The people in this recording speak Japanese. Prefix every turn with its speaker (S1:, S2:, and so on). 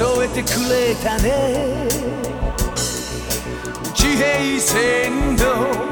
S1: 添えてくれたね。地平線の